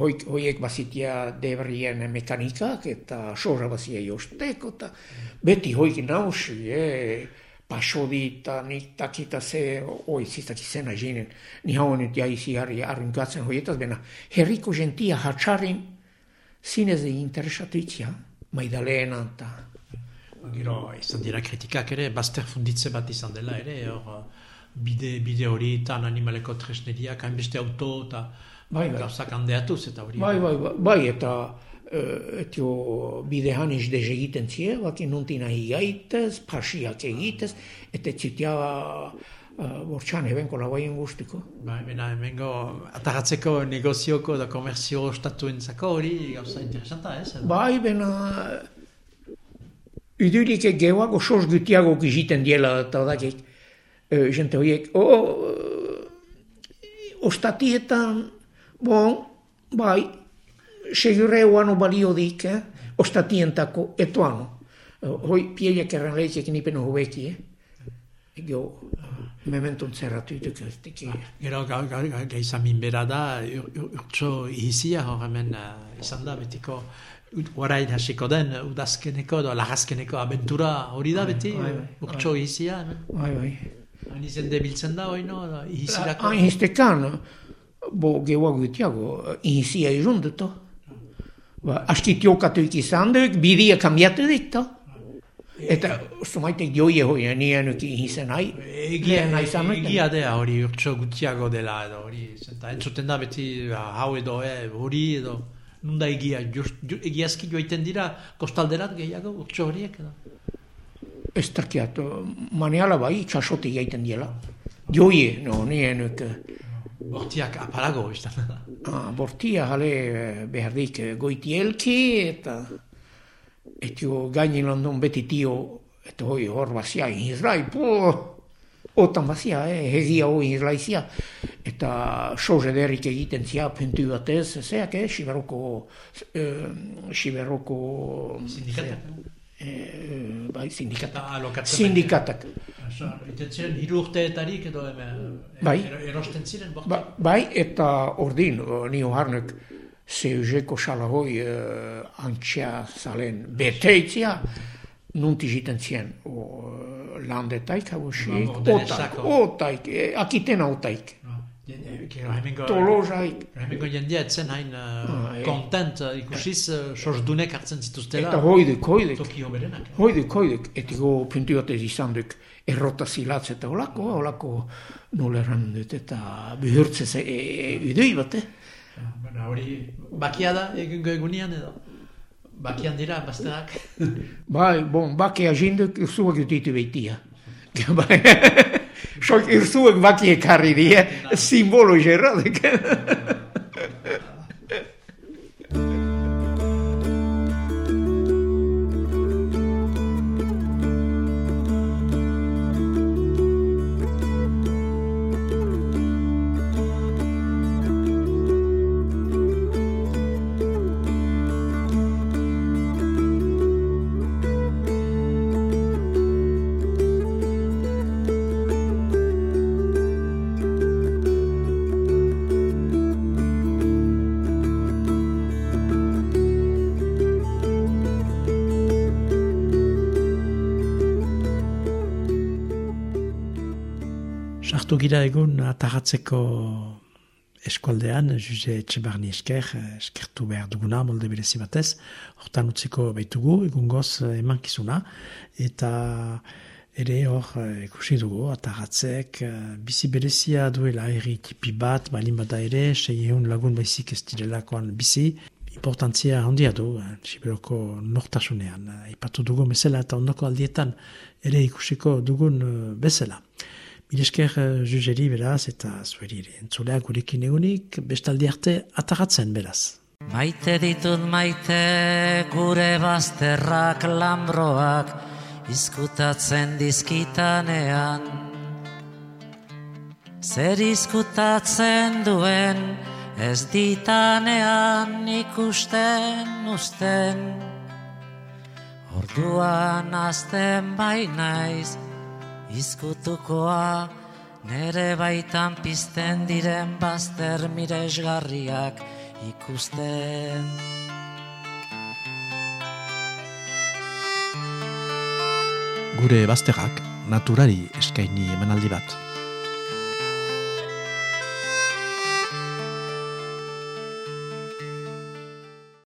hoik, hoiek bazitia debrien mekanikak, eta sorra bazia josteko, eta beti hoik nausi, eh, pasodi eta nik takita ze, oi, ziztak izena jinen, ni haunet jaizi harri arrunkatzen hoietaz, bena, herriko gentia hatxarrin, zinez de interesatu itzia, Maidalena eta... Gero, izan dira kritikak ere, bazter funditze bat izan dela ere, hor, bide, bide horietan animaleko tresneriak, hainbeste auto eta Bai, bai. gauzak handeatuz eta hori. Bai, bai, bai, bai, eta etio bide haniz dez egiten zie, baki nuntina higaitez, pasiak egitez, eta etzitia uh, bortxan ebenko labaien guztiko. Bai, bena, hemengo ataratzeko negozioko da komerzio estatuentzako hori gauza interesanta, ez? Bai, bena idurik gehuago sos gutiago egiten diela eta dakik, uh, jente horiek, o, uh, ostatietan, bon, bai, segure uano balio dik, eh? ostatientako etuano. Uh, hoi pielek erran lehitek nipen hobeki, eh? Ego, mementon zerratu ituk ez tiki. Gero, ga, ga, ga, gaizan minbera da, ur- ur- urtso ihizia hor hemen eh, izan da, betiko Horain hasiko den, udazkeneko edo lagazkeneko abentura hori da beti, bai, bai, urtso ihizia, hemen. Bai, bai. Hain izen debiltzen da, oino, edo ihizirako. Hain iztekan, bo gehuago gutiago, inizia izunduto. Ba, aski tiokatuik izan duk, bidia kambiatu dikto. Eta, sumaitek joie hoi, nien uki izen hai. Egia, izan noiten. egia dea hori urtso gutxiago dela edo hori, zenta entzuten da beti hau edo e, hori edo nunda egia, just, ju, egiazki joiten dira kostalderat gehiago urtso horiek edo. Ez dakiat, maneala bai, txasotik egiten diela. Joie, no, nien uk, Bortiak apalago izan da. Bortia jale eh, behardik eh, goitielki, eta etio gainin landon beti tio, eta hoi hor bazia inizlai, po, otan bazia, eh, hegia hoi inizlaizia, eta soze derrik egiten zia pentu batez, zeak, eh, siberoko, eh, siberoko, Sindikatak. eh, bai, sindikatak. Eta alokatzen. Sindikatak. Iten ziren, hiru urteetarik edo hemen, Bai. ero- erosten ziren bortiak. Ba, bai, eta ordin, eh, nio harnek, zeuzeko salahoi uh, antxea zalen beteitzia, nunti jiten zien, o, eh, landetaik Ba, otaik, otaik, eh, akitena otaik, No. Gero hemengo, tolozaik, hemengo jendea etzen hain uh, kontent uh, ikusiz uh, sosdunek hartzen zituztela. eta hoiduk, hoiduk, Tokio berenak. hoiduk, hoiduk, etiko puntu batez izan duk, errota zilatz eta olako, olako nola erran dut, eta bihurtzez e, e, idui bat, eh? Bueno, hori bakia da egungo egunean edo. Bakian dira, bazterak. Bai, bon, bake aginduk irzuak dutitu beitia. Bai, sok irzuak baki ekarri die, simbolo gerradek. (laughs) Sartu gira egun atagatzeko eskualdean, juze etxebarni esker, eskertu behar duguna, molde berezi batez, hortan utziko baitugu, egun goz emankizuna, eta ere hor eh, ikusi dugu, atagatzek, eh, bizi berezia duela erri tipi bat, balin bada ere, sei egun lagun baizik ez direlakoan bizi, importantzia handia du, eh, Sibiroko nortasunean. Eh, Ipatu dugu bezala eta ondoko aldietan ere ikusiko dugun bezala. Milesker juzeri beraz eta zueri entzuleak gurekin egunik, bestaldi arte atagatzen beraz. Maite ditut maite gure bazterrak lambroak izkutatzen dizkitanean. Zer izkutatzen duen ez ditanean ikusten usten. Orduan azten bainaiz izkutukoa nere baitan pizten diren bazter miresgarriak ikusten. Gure bazterrak naturari eskaini emanaldi bat.